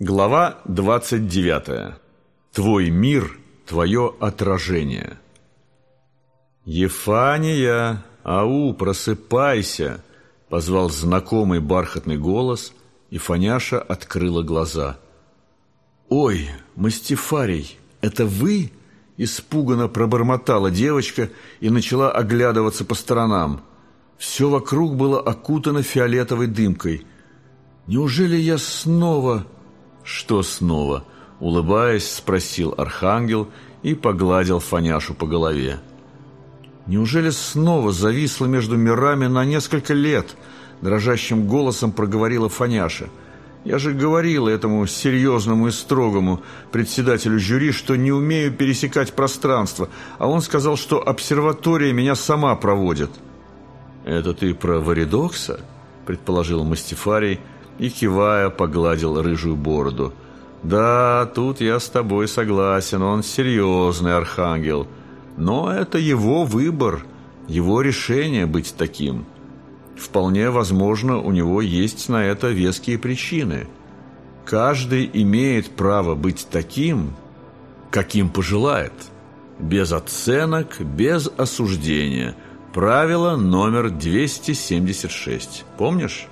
Глава 29. Твой мир – твое отражение. «Ефания! Ау, просыпайся!» – позвал знакомый бархатный голос, и Фаняша открыла глаза. «Ой, Мастифарий, это вы?» – испуганно пробормотала девочка и начала оглядываться по сторонам. Все вокруг было окутано фиолетовой дымкой. «Неужели я снова...» «Что снова?» – улыбаясь, спросил Архангел и погладил Фаняшу по голове. «Неужели снова зависла между мирами на несколько лет?» – дрожащим голосом проговорила Фаняша. «Я же говорила этому серьезному и строгому председателю жюри, что не умею пересекать пространство, а он сказал, что обсерватория меня сама проводит». «Это ты про Варидокса?» – предположил Мастифарий – и, кивая, погладил рыжую бороду. «Да, тут я с тобой согласен, он серьезный архангел. Но это его выбор, его решение быть таким. Вполне возможно, у него есть на это веские причины. Каждый имеет право быть таким, каким пожелает. Без оценок, без осуждения. Правило номер 276. Помнишь?»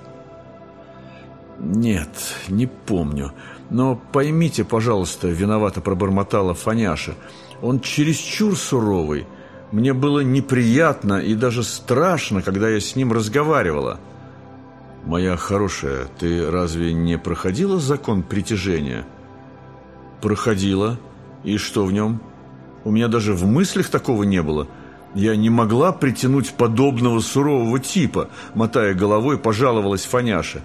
«Нет, не помню. Но поймите, пожалуйста, виновато пробормотала Фаняша. Он чересчур суровый. Мне было неприятно и даже страшно, когда я с ним разговаривала». «Моя хорошая, ты разве не проходила закон притяжения?» «Проходила. И что в нем? У меня даже в мыслях такого не было». Я не могла притянуть подобного сурового типа, мотая головой, пожаловалась Фаняша.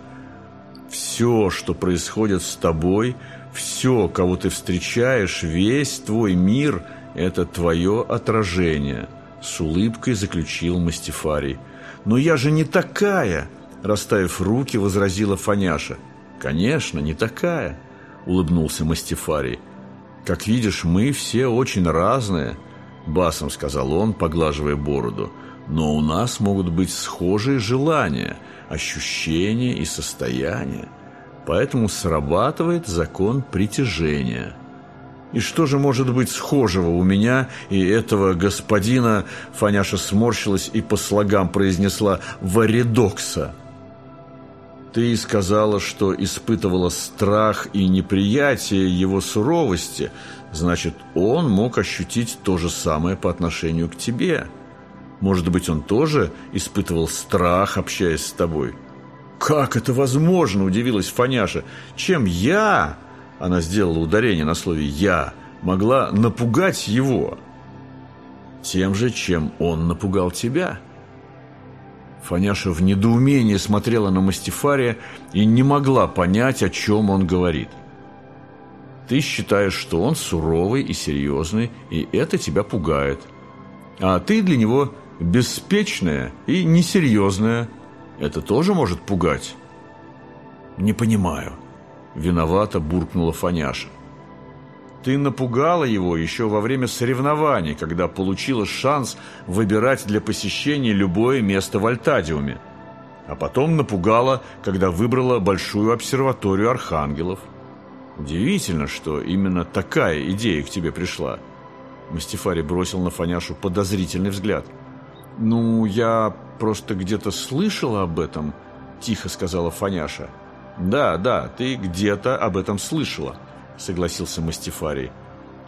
Все, что происходит с тобой, все, кого ты встречаешь, весь твой мир – это твое отражение», – с улыбкой заключил Мастифарий. «Но я же не такая!» – расставив руки, возразила Фаняша. «Конечно, не такая!» – улыбнулся Мастифарий. «Как видишь, мы все очень разные», – басом сказал он, поглаживая бороду. «Но у нас могут быть схожие желания – ощущения и состояния. Поэтому срабатывает закон притяжения. И что же может быть схожего у меня и этого господина, Фаняша сморщилась и по слогам произнесла «варидокса»? Ты сказала, что испытывала страх и неприятие его суровости, значит, он мог ощутить то же самое по отношению к тебе – может быть, он тоже испытывал страх, общаясь с тобой? «Как это возможно?» – удивилась Фаняша. «Чем я?» – она сделала ударение на слове «я» – могла напугать его. «Тем же, чем он напугал тебя». Фаняша в недоумении смотрела на Мастифария и не могла понять, о чем он говорит. «Ты считаешь, что он суровый и серьезный, и это тебя пугает. А ты для него беспечная и несерьезная. Это тоже может пугать? Не понимаю. Виновато буркнула Фаняша. Ты напугала его еще во время соревнований, когда получила шанс выбирать для посещения любое место в Альтадиуме. А потом напугала, когда выбрала большую обсерваторию архангелов. Удивительно, что именно такая идея к тебе пришла. Мастифари бросил на Фаняшу подозрительный взгляд – «Ну, я просто где-то слышала об этом», – тихо сказала Фаняша. «Да, да, ты где-то об этом слышала», – согласился Мастифарий.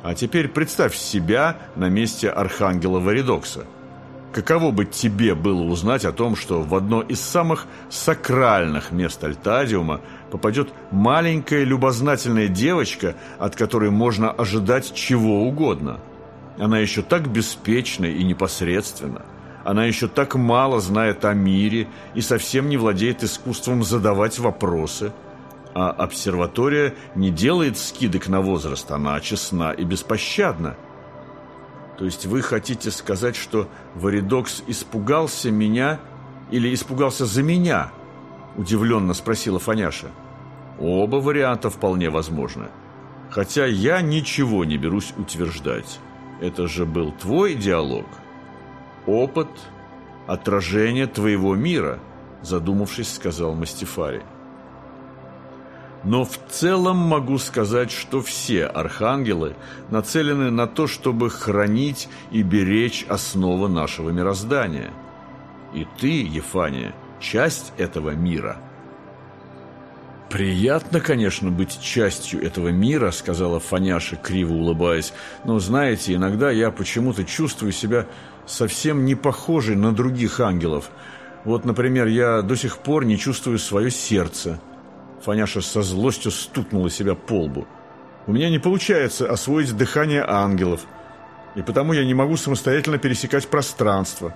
«А теперь представь себя на месте Архангела Варидокса. Каково бы тебе было узнать о том, что в одно из самых сакральных мест Альтадиума попадет маленькая любознательная девочка, от которой можно ожидать чего угодно? Она еще так беспечна и непосредственна». Она еще так мало знает о мире и совсем не владеет искусством задавать вопросы. А обсерватория не делает скидок на возраст, она честна и беспощадна. То есть вы хотите сказать, что Варидокс испугался меня или испугался за меня? Удивленно спросила Фаняша. Оба варианта вполне возможны. Хотя я ничего не берусь утверждать. Это же был твой диалог опыт – отражение твоего мира», – задумавшись, сказал Мастифари. Но в целом могу сказать, что все архангелы нацелены на то, чтобы хранить и беречь основы нашего мироздания. И ты, Ефания, часть этого мира. «Приятно, конечно, быть частью этого мира», — сказала Фаняша, криво улыбаясь. «Но, знаете, иногда я почему-то чувствую себя совсем не похожей на других ангелов. Вот, например, я до сих пор не чувствую свое сердце». Фаняша со злостью стукнула себя по лбу. «У меня не получается освоить дыхание ангелов, и потому я не могу самостоятельно пересекать пространство.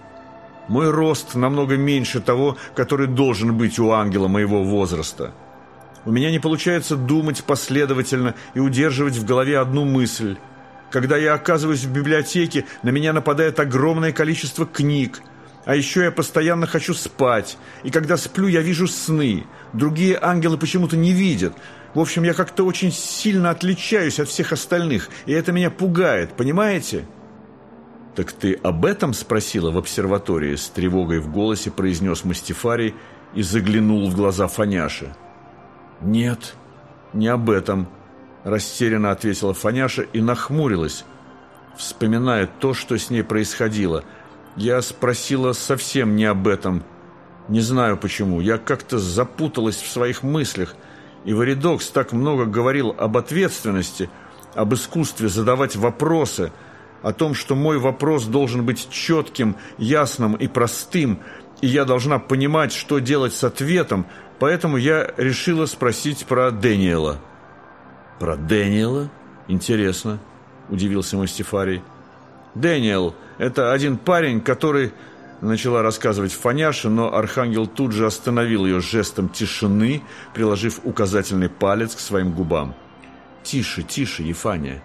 Мой рост намного меньше того, который должен быть у ангела моего возраста. У меня не получается думать последовательно и удерживать в голове одну мысль. Когда я оказываюсь в библиотеке, на меня нападает огромное количество книг – а еще я постоянно хочу спать, и когда сплю, я вижу сны. Другие ангелы почему-то не видят. В общем, я как-то очень сильно отличаюсь от всех остальных, и это меня пугает, понимаете?» «Так ты об этом спросила в обсерватории?» С тревогой в голосе произнес Мастифарий и заглянул в глаза Фаняши. «Нет, не об этом», – растерянно ответила Фаняша и нахмурилась, вспоминая то, что с ней происходило – я спросила совсем не об этом. Не знаю почему. Я как-то запуталась в своих мыслях. И Варидокс так много говорил об ответственности, об искусстве задавать вопросы, о том, что мой вопрос должен быть четким, ясным и простым, и я должна понимать, что делать с ответом, поэтому я решила спросить про Дэниела. «Про Дэниела? Интересно», – удивился Мастифарий. «Дэниел – это один парень, который...» Начала рассказывать Фаняша, но Архангел тут же остановил ее жестом тишины, приложив указательный палец к своим губам. «Тише, тише, Ефания.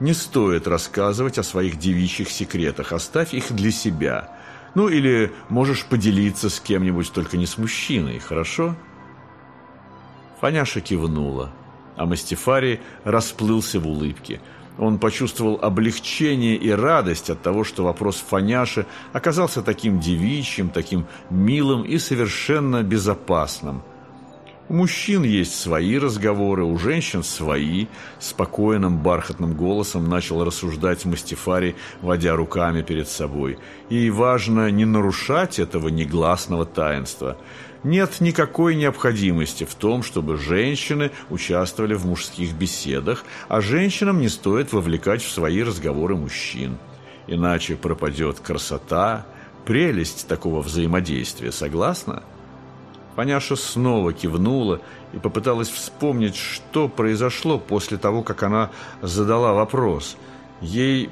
Не стоит рассказывать о своих девичьих секретах. Оставь их для себя. Ну, или можешь поделиться с кем-нибудь, только не с мужчиной, хорошо?» Фаняша кивнула, а Мастифари расплылся в улыбке – он почувствовал облегчение и радость от того, что вопрос Фаняши оказался таким девичьим, таким милым и совершенно безопасным. У мужчин есть свои разговоры, у женщин свои. Спокойным бархатным голосом начал рассуждать Мастифари, водя руками перед собой. И важно не нарушать этого негласного таинства – нет никакой необходимости в том, чтобы женщины участвовали в мужских беседах, а женщинам не стоит вовлекать в свои разговоры мужчин. Иначе пропадет красота, прелесть такого взаимодействия. Согласна? Фаняша снова кивнула и попыталась вспомнить, что произошло после того, как она задала вопрос. Ей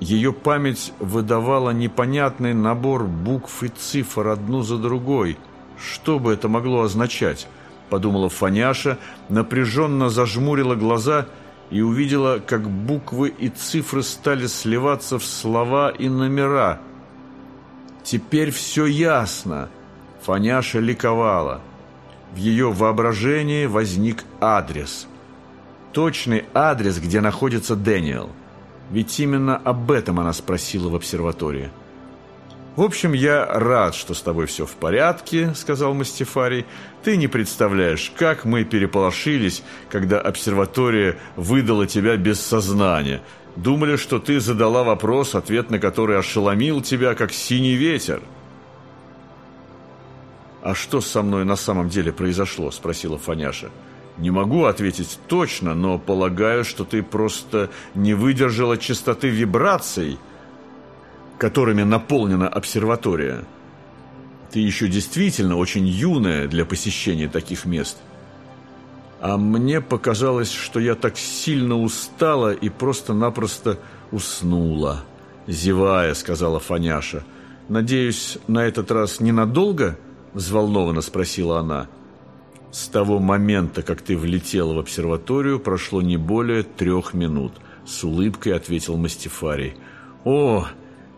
ее память выдавала непонятный набор букв и цифр одну за другой – что бы это могло означать? Подумала Фаняша, напряженно зажмурила глаза и увидела, как буквы и цифры стали сливаться в слова и номера. Теперь все ясно. Фаняша ликовала. В ее воображении возник адрес. Точный адрес, где находится Дэниел. Ведь именно об этом она спросила в обсерватории. «В общем, я рад, что с тобой все в порядке», — сказал Мастифарий. «Ты не представляешь, как мы переполошились, когда обсерватория выдала тебя без сознания. Думали, что ты задала вопрос, ответ на который ошеломил тебя, как синий ветер». «А что со мной на самом деле произошло?» – спросила Фаняша. «Не могу ответить точно, но полагаю, что ты просто не выдержала частоты вибраций» которыми наполнена обсерватория. Ты еще действительно очень юная для посещения таких мест. А мне показалось, что я так сильно устала и просто-напросто уснула. Зевая, сказала Фаняша. «Надеюсь, на этот раз ненадолго?» Взволнованно спросила она. «С того момента, как ты влетела в обсерваторию, прошло не более трех минут», с улыбкой ответил Мастифарий. «О,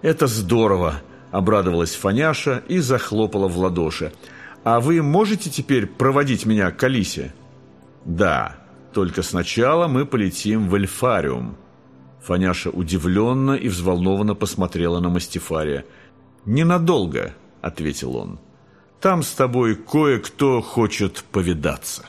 «Это здорово!» – обрадовалась Фаняша и захлопала в ладоши. «А вы можете теперь проводить меня к Алисе?» «Да, только сначала мы полетим в Эльфариум». Фаняша удивленно и взволнованно посмотрела на Мастифария. «Ненадолго», – ответил он. «Там с тобой кое-кто хочет повидаться».